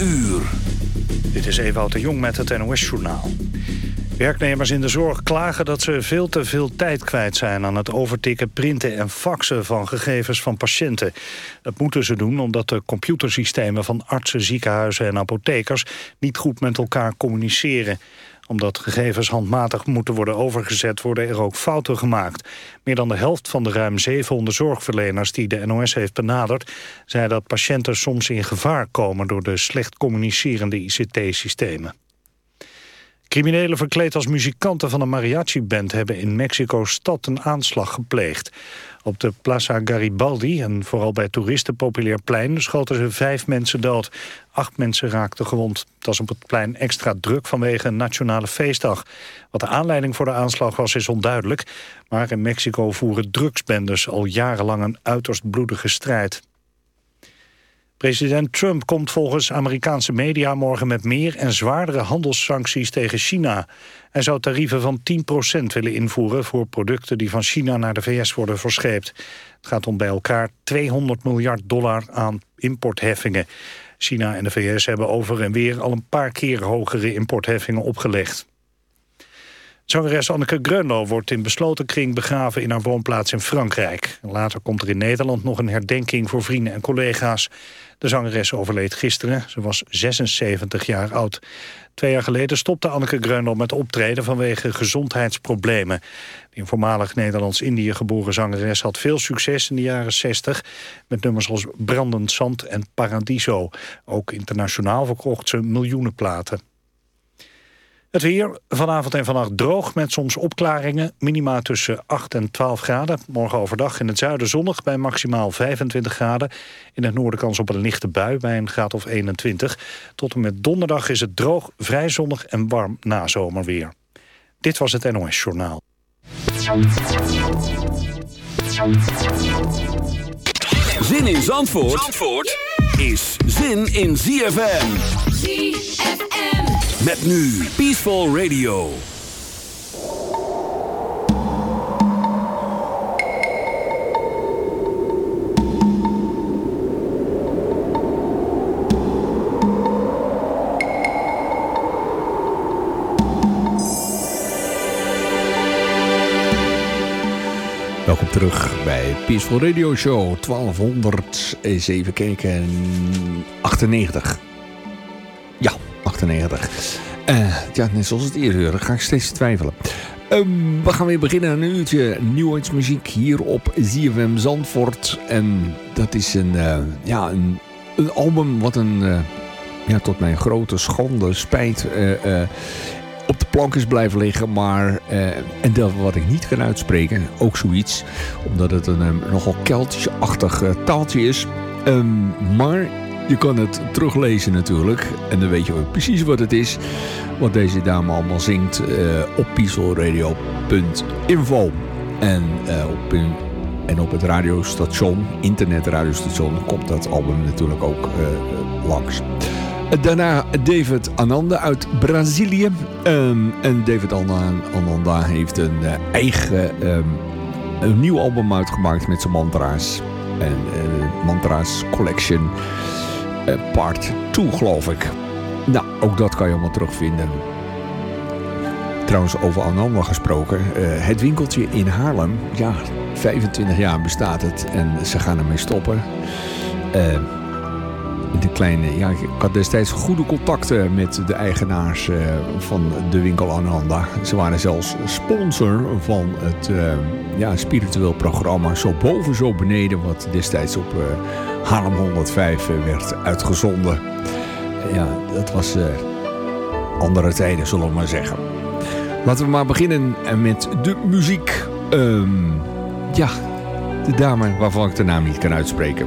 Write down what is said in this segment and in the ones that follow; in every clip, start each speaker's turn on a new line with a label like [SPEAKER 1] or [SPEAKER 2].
[SPEAKER 1] uur.
[SPEAKER 2] Dit is Ewout de Jong met het NOS-journaal. Werknemers in de zorg klagen dat ze veel te veel tijd kwijt zijn... aan het overtikken, printen en faxen van gegevens van patiënten. Dat moeten ze doen omdat de computersystemen van artsen, ziekenhuizen en apothekers... niet goed met elkaar communiceren omdat gegevens handmatig moeten worden overgezet... worden er ook fouten gemaakt. Meer dan de helft van de ruim 700 zorgverleners... die de NOS heeft benaderd... zei dat patiënten soms in gevaar komen... door de slecht communicerende ICT-systemen. Criminelen verkleed als muzikanten van een mariachi-band... hebben in Mexico-stad een aanslag gepleegd. Op de Plaza Garibaldi, en vooral bij toeristen populair plein... schoten ze vijf mensen dood. Acht mensen raakten gewond. Het was op het plein extra druk vanwege een nationale feestdag. Wat de aanleiding voor de aanslag was, is onduidelijk. Maar in Mexico voeren drugsbendes al jarenlang een uiterst bloedige strijd. President Trump komt volgens Amerikaanse media morgen met meer en zwaardere handelssancties tegen China. Hij zou tarieven van 10% willen invoeren voor producten die van China naar de VS worden verscheept. Het gaat om bij elkaar 200 miljard dollar aan importheffingen. China en de VS hebben over en weer al een paar keer hogere importheffingen opgelegd. Zangeres Anneke Greunlo wordt in besloten kring begraven in haar woonplaats in Frankrijk. Later komt er in Nederland nog een herdenking voor vrienden en collega's. De zangeres overleed gisteren. Ze was 76 jaar oud. Twee jaar geleden stopte Anneke Greunlo met optreden vanwege gezondheidsproblemen. De voormalig Nederlands-Indië geboren zangeres had veel succes in de jaren 60... met nummers als Brandend Zand en Paradiso. Ook internationaal verkocht ze miljoenen platen. Het weer vanavond en vannacht droog met soms opklaringen. Minima tussen 8 en 12 graden. Morgen overdag in het zuiden zonnig bij maximaal 25 graden. In het noorden kans op een lichte bui bij een graad of 21. Tot en met donderdag is het droog, vrij zonnig en warm na zomerweer. Dit was het NOS Journaal.
[SPEAKER 1] Zin in Zandvoort, Zandvoort is zin in ZFM.
[SPEAKER 3] ZFM.
[SPEAKER 1] Met nu Peaceful Radio.
[SPEAKER 4] Welkom terug bij Peaceful Radio Show 1207 kijken 98. Ja, 98. Uh, ja, net zoals het eerder ga ik steeds twijfelen. Um, we gaan weer beginnen aan een uurtje New muziek hier op ZFM Zandvoort. En dat is een, uh, ja, een, album wat een, uh, ja, tot mijn grote schande, spijt, op de plank is blijven liggen. Maar, en dat wat ik niet kan uitspreken, ook zoiets. Omdat het een nogal Keltisch-achtig taaltje is. Um, maar je kan het teruglezen natuurlijk. En dan weet je precies wat het is. Wat deze dame allemaal zingt uh, op pieselradio.info. En, uh, op, en op het radiostation, internetradiostation, komt dat album natuurlijk ook uh, langs. Daarna David Ananda uit Brazilië. Um, en David Ananda heeft een eigen um, een nieuw album uitgemaakt met zijn mantra's. En Mantra's Collection. Eh, part 2 geloof ik. Nou, ook dat kan je allemaal terugvinden. Trouwens, over Ananda gesproken. Uh, het winkeltje in Haarlem. Ja, 25 jaar bestaat het. En ze gaan ermee stoppen. Uh, de kleine, ja, ik had destijds goede contacten met de eigenaars uh, van de winkel Ananda. Ze waren zelfs sponsor van het ja, spiritueel programma Zo Boven, Zo Beneden. Wat destijds op 105 eh, werd uitgezonden. Ja, dat was uh, andere tijden, zullen we maar zeggen. Laten we maar beginnen met de muziek. Um, ja, de dame waarvan ik de naam niet kan uitspreken.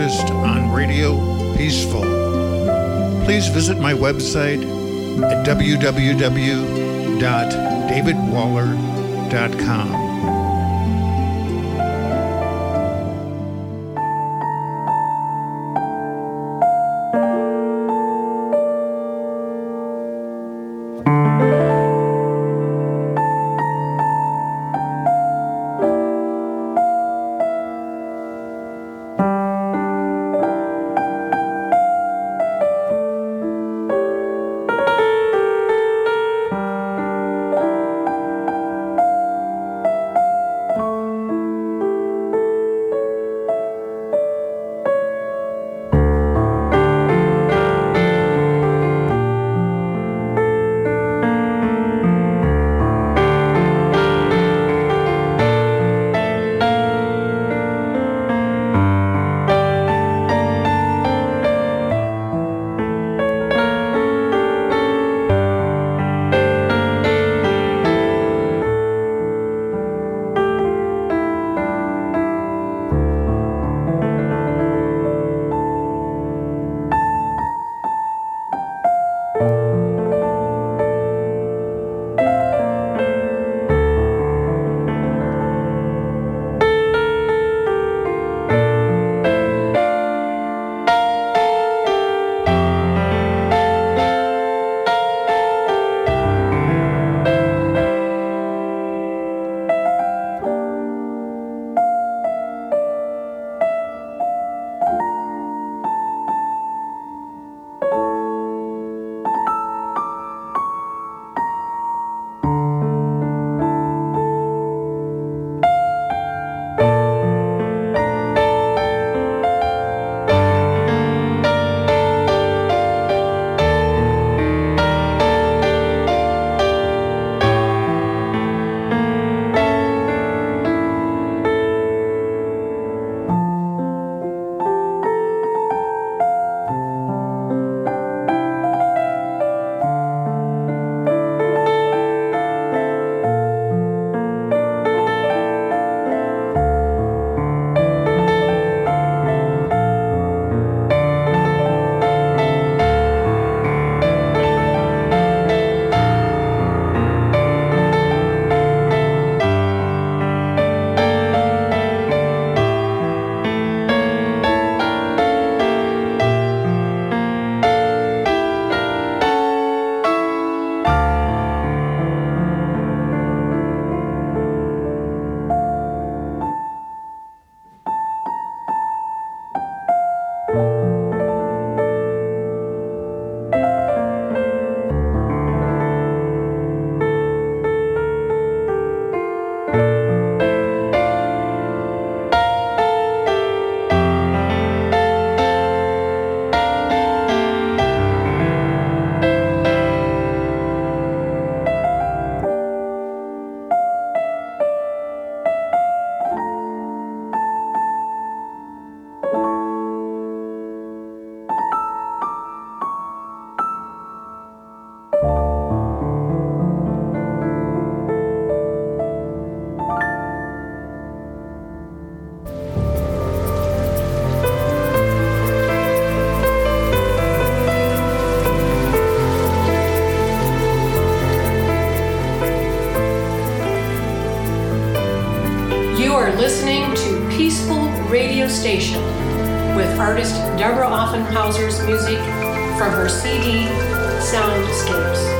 [SPEAKER 5] Artists on Radio Peaceful. Please visit my website at www.davidwaller.com.
[SPEAKER 6] Station with artist Deborah Offenhauser's music from her CD Soundscapes.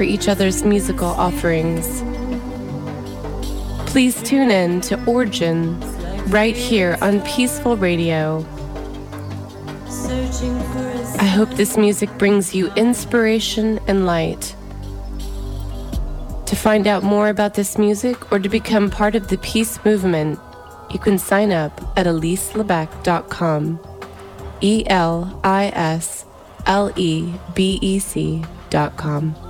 [SPEAKER 7] for each other's musical offerings. Please tune in to Origin right here on Peaceful Radio. I hope this music brings you inspiration and light. To find out more about this music or to become part of the peace movement, you can sign up at eliselebec.com. E L I S L E B E C.com.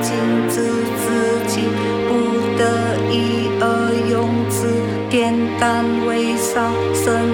[SPEAKER 8] 精致自己不得已而用之恬淡微笑生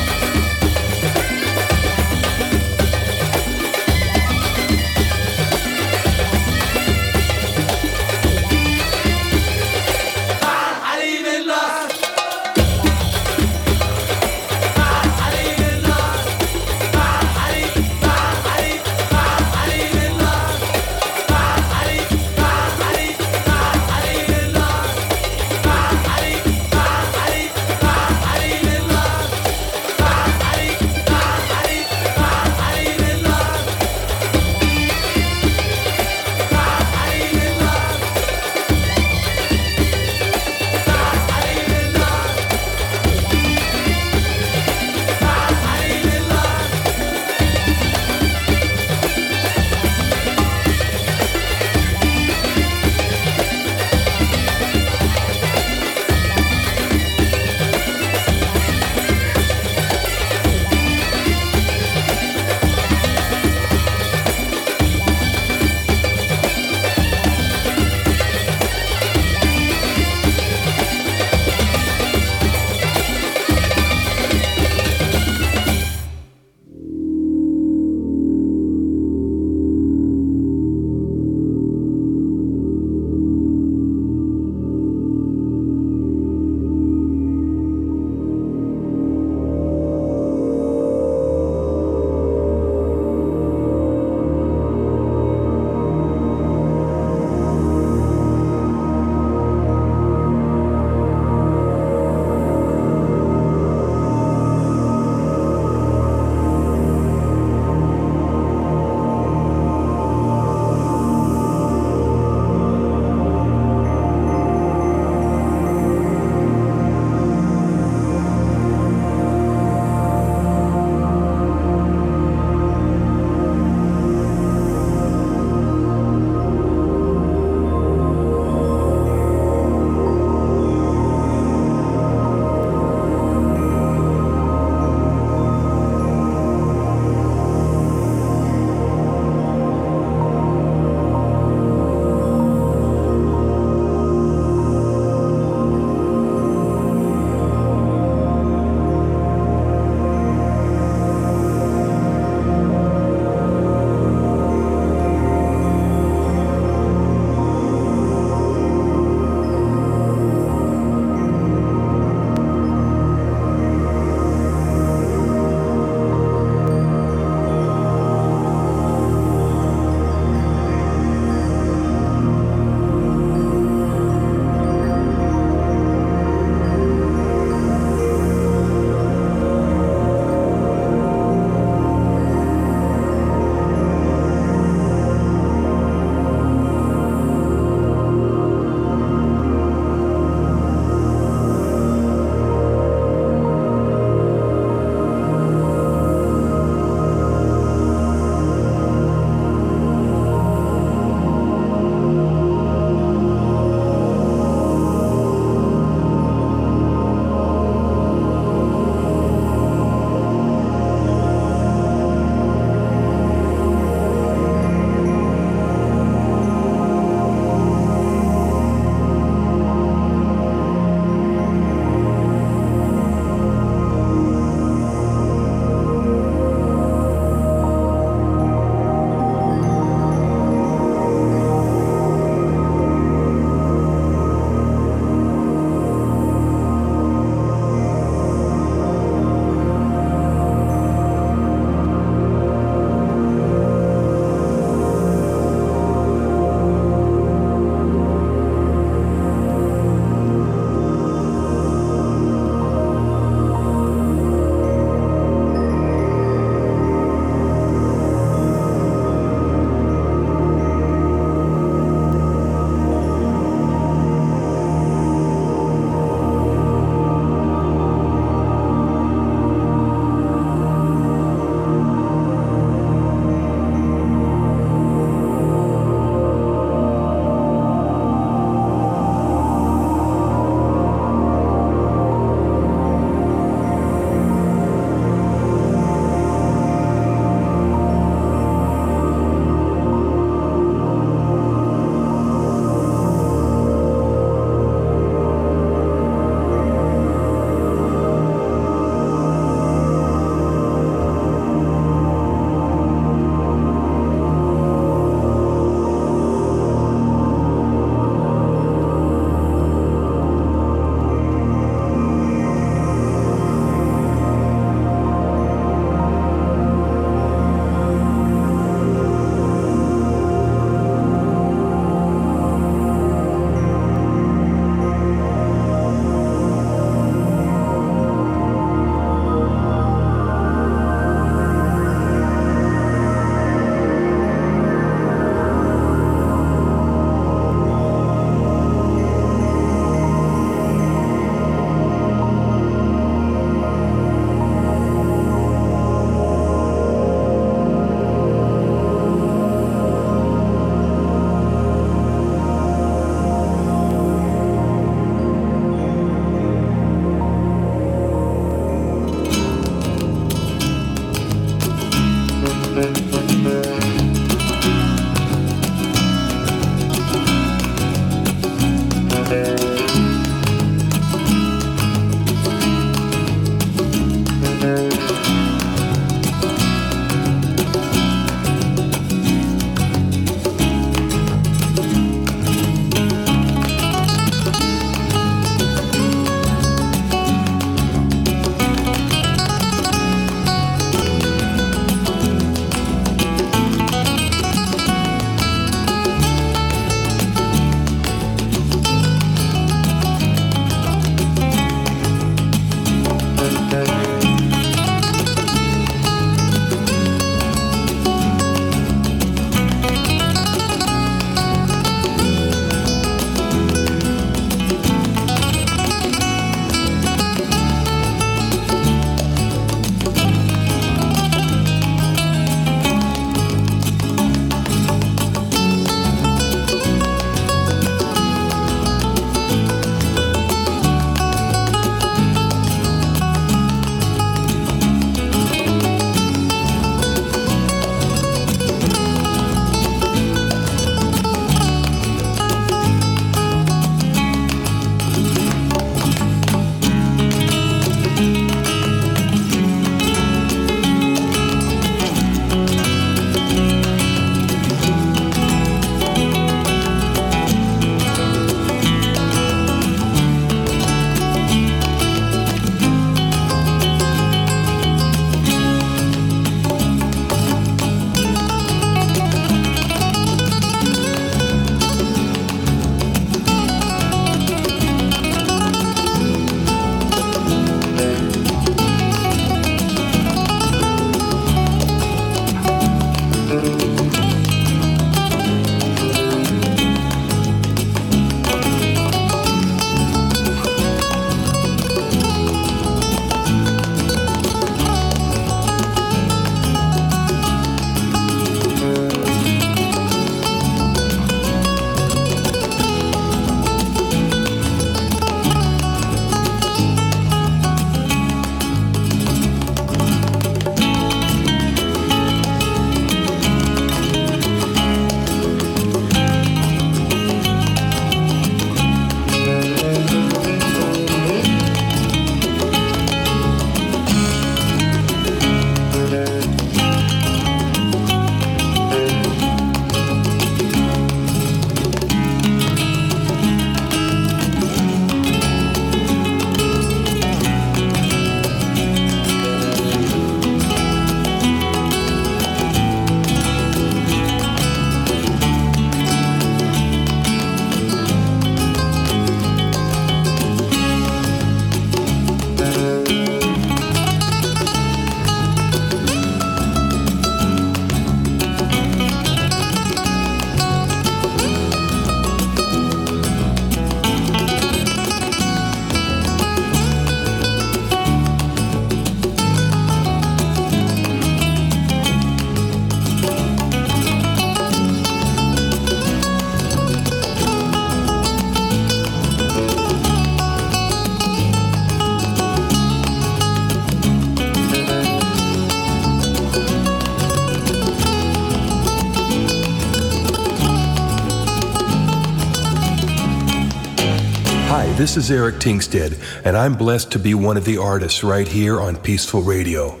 [SPEAKER 9] This is Eric Tingstead, and I'm blessed to be one of the artists right here on Peaceful Radio.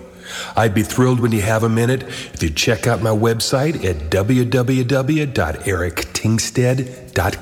[SPEAKER 9] I'd be thrilled when you have a minute if you'd check out my website at www.erictingstead.com.